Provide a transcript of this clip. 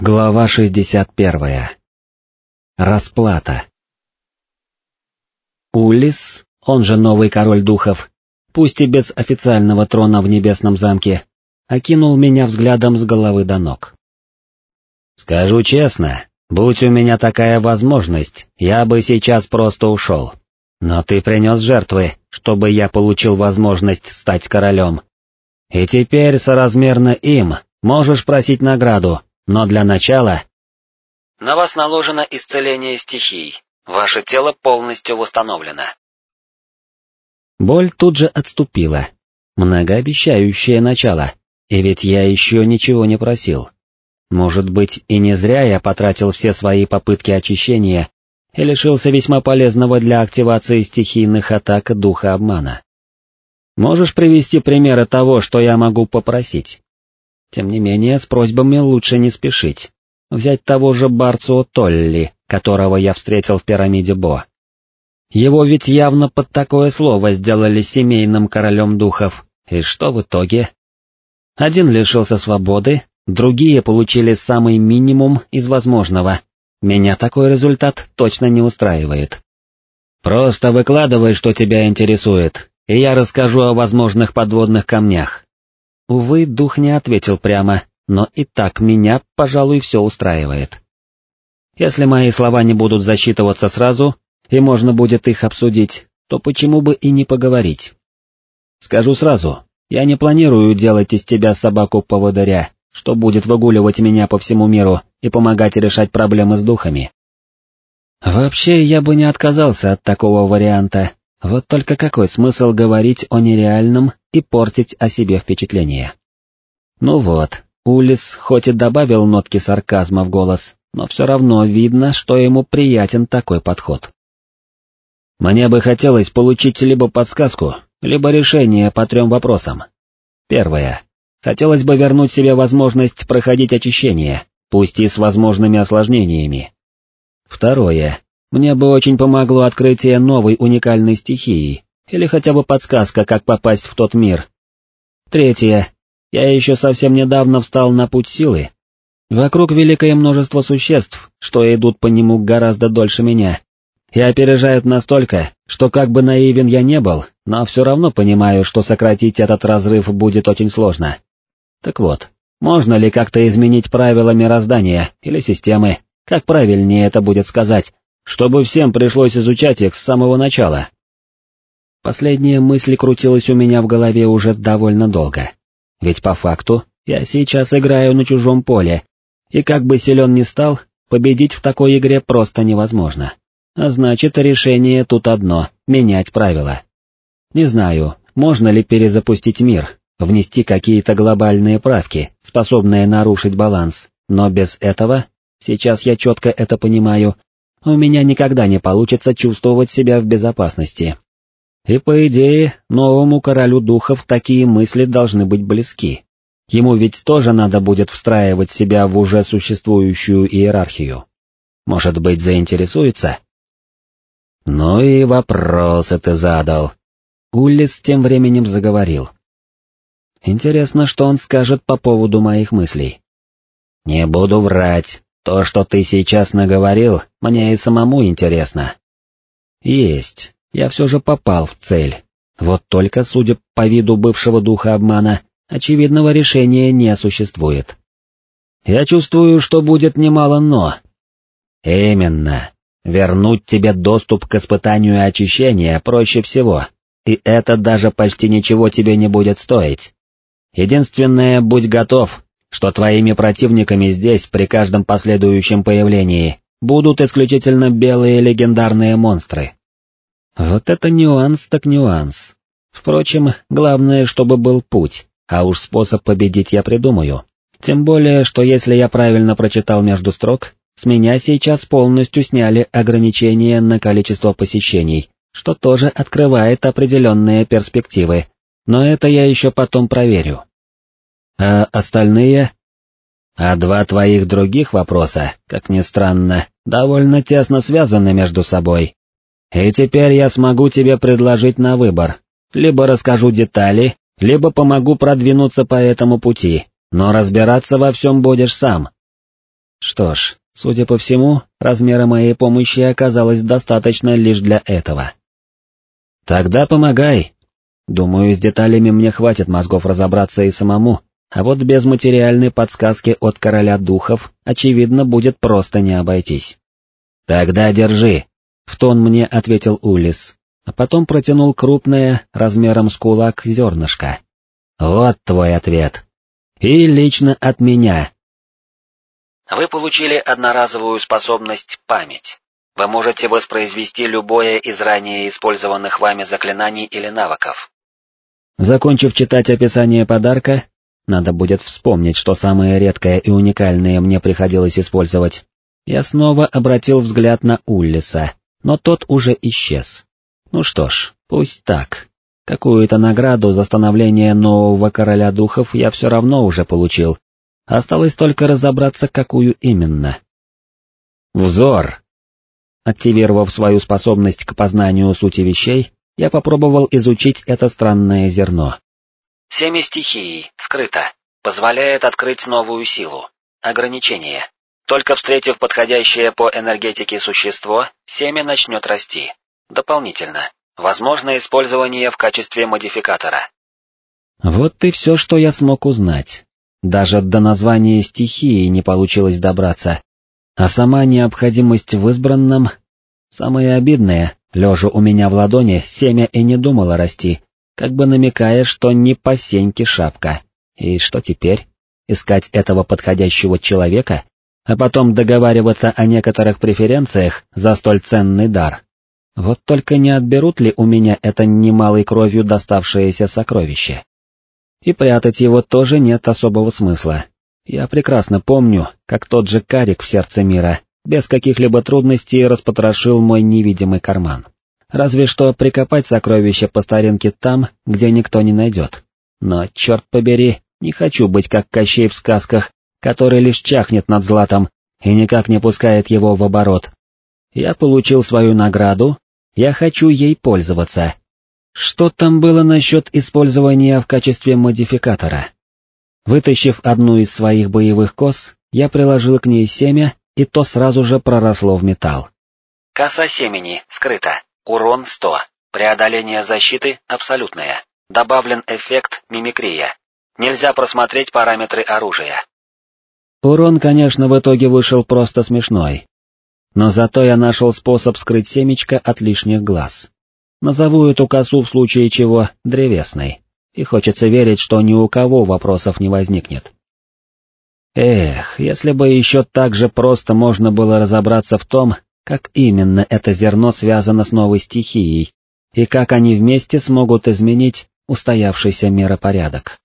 Глава 61. Расплата. Улис, он же новый король духов, пусть и без официального трона в небесном замке, окинул меня взглядом с головы до ног. «Скажу честно, будь у меня такая возможность, я бы сейчас просто ушел. Но ты принес жертвы, чтобы я получил возможность стать королем. И теперь соразмерно им можешь просить награду, но для начала... На вас наложено исцеление стихий. Ваше тело полностью восстановлено. Боль тут же отступила. Многообещающее начало, и ведь я еще ничего не просил. Может быть, и не зря я потратил все свои попытки очищения и лишился весьма полезного для активации стихийных атак духа обмана. Можешь привести примеры того, что я могу попросить? Тем не менее, с просьбами лучше не спешить. Взять того же Барцу Толли, которого я встретил в пирамиде Бо. Его ведь явно под такое слово сделали семейным королем духов, и что в итоге? Один лишился свободы, другие получили самый минимум из возможного. Меня такой результат точно не устраивает. Просто выкладывай, что тебя интересует, и я расскажу о возможных подводных камнях. Увы, дух не ответил прямо, но и так меня, пожалуй, все устраивает. Если мои слова не будут засчитываться сразу, и можно будет их обсудить, то почему бы и не поговорить? Скажу сразу, я не планирую делать из тебя собаку-поводыря, что будет выгуливать меня по всему миру и помогать решать проблемы с духами. Вообще, я бы не отказался от такого варианта, вот только какой смысл говорить о нереальном и портить о себе впечатление? Ну вот, Улис хоть и добавил нотки сарказма в голос, но все равно видно, что ему приятен такой подход. Мне бы хотелось получить либо подсказку, либо решение по трем вопросам. Первое. Хотелось бы вернуть себе возможность проходить очищение, пусть и с возможными осложнениями. Второе. Мне бы очень помогло открытие новой уникальной стихии, или хотя бы подсказка, как попасть в тот мир. Третье. Я еще совсем недавно встал на путь силы. Вокруг великое множество существ, что идут по нему гораздо дольше меня, и опережают настолько, что как бы наивен я не был, но все равно понимаю, что сократить этот разрыв будет очень сложно. Так вот, можно ли как-то изменить правила мироздания или системы, как правильнее это будет сказать, чтобы всем пришлось изучать их с самого начала. Последняя мысль крутилась у меня в голове уже довольно долго. Ведь по факту, я сейчас играю на чужом поле, и как бы силен ни стал, победить в такой игре просто невозможно. А значит, решение тут одно — менять правила. Не знаю, можно ли перезапустить мир, внести какие-то глобальные правки, способные нарушить баланс, но без этого, сейчас я четко это понимаю, у меня никогда не получится чувствовать себя в безопасности. И по идее, новому королю духов такие мысли должны быть близки. Ему ведь тоже надо будет встраивать себя в уже существующую иерархию. Может быть, заинтересуется? Ну и вопросы ты задал. Уллис тем временем заговорил. Интересно, что он скажет по поводу моих мыслей. Не буду врать, то, что ты сейчас наговорил, мне и самому интересно. Есть, я все же попал в цель. Вот только, судя по виду бывшего духа обмана, очевидного решения не существует. Я чувствую, что будет немало «но». Именно. Вернуть тебе доступ к испытанию очищения проще всего, и это даже почти ничего тебе не будет стоить. Единственное, будь готов, что твоими противниками здесь при каждом последующем появлении будут исключительно белые легендарные монстры. Вот это нюанс так нюанс. Впрочем, главное, чтобы был путь, а уж способ победить я придумаю. Тем более, что если я правильно прочитал между строк, с меня сейчас полностью сняли ограничения на количество посещений, что тоже открывает определенные перспективы, но это я еще потом проверю. А остальные? А два твоих других вопроса, как ни странно, довольно тесно связаны между собой. И теперь я смогу тебе предложить на выбор. Либо расскажу детали, либо помогу продвинуться по этому пути, но разбираться во всем будешь сам. Что ж, судя по всему, размера моей помощи оказалось достаточно лишь для этого. Тогда помогай. Думаю, с деталями мне хватит мозгов разобраться и самому, а вот без материальной подсказки от короля духов, очевидно, будет просто не обойтись. Тогда держи, в тон мне ответил Улис, а потом протянул крупное, размером с кулак, зернышко. Вот твой ответ. И лично от меня. Вы получили одноразовую способность «Память». Вы можете воспроизвести любое из ранее использованных вами заклинаний или навыков. Закончив читать описание подарка, надо будет вспомнить, что самое редкое и уникальное мне приходилось использовать. Я снова обратил взгляд на Уллиса, но тот уже исчез. Ну что ж, пусть так. Какую-то награду за становление нового короля духов я все равно уже получил. Осталось только разобраться, какую именно. Взор. Активировав свою способность к познанию сути вещей, я попробовал изучить это странное зерно. Семя стихии, скрыто, позволяет открыть новую силу. Ограничение. Только встретив подходящее по энергетике существо, семя начнет расти. Дополнительно. Возможно использование в качестве модификатора. Вот и все, что я смог узнать. Даже до названия стихии не получилось добраться. А сама необходимость в избранном... Самое обидное, лежа у меня в ладони, семя и не думало расти, как бы намекая, что не по сеньке шапка. И что теперь? Искать этого подходящего человека? А потом договариваться о некоторых преференциях за столь ценный дар? Вот только не отберут ли у меня это немалой кровью доставшееся сокровище? И прятать его тоже нет особого смысла. Я прекрасно помню, как тот же карик в сердце мира, без каких-либо трудностей распотрошил мой невидимый карман. Разве что прикопать сокровище по старинке там, где никто не найдет. Но, черт побери, не хочу быть как Кощей в сказках, который лишь чахнет над златом и никак не пускает его в оборот. Я получил свою награду, я хочу ей пользоваться, что там было насчет использования в качестве модификатора? Вытащив одну из своих боевых кос, я приложил к ней семя, и то сразу же проросло в металл. Коса семени, скрыта, урон 100, преодоление защиты абсолютное, добавлен эффект мимикрия. Нельзя просмотреть параметры оружия. Урон, конечно, в итоге вышел просто смешной. Но зато я нашел способ скрыть семечко от лишних глаз. Назову эту косу в случае чего древесной, и хочется верить, что ни у кого вопросов не возникнет. Эх, если бы еще так же просто можно было разобраться в том, как именно это зерно связано с новой стихией, и как они вместе смогут изменить устоявшийся миропорядок.